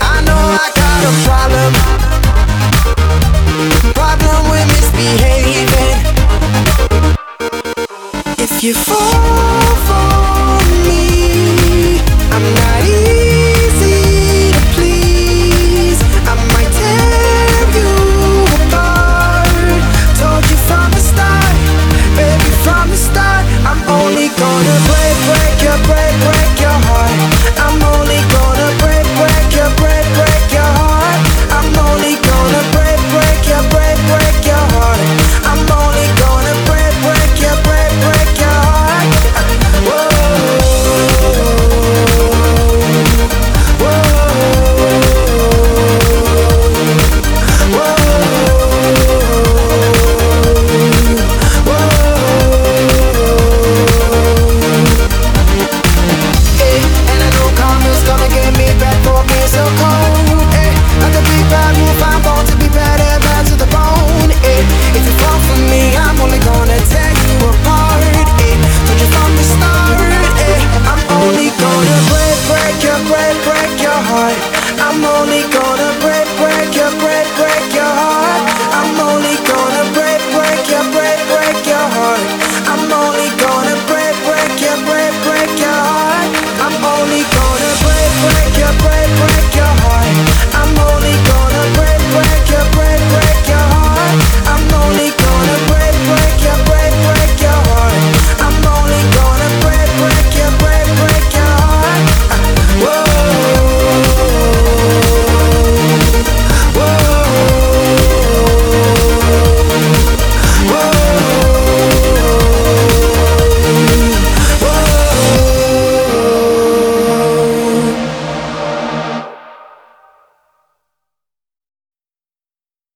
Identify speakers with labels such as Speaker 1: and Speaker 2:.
Speaker 1: I know I got a problem. Problem with misbehaving. If you fall for me, I'm not even.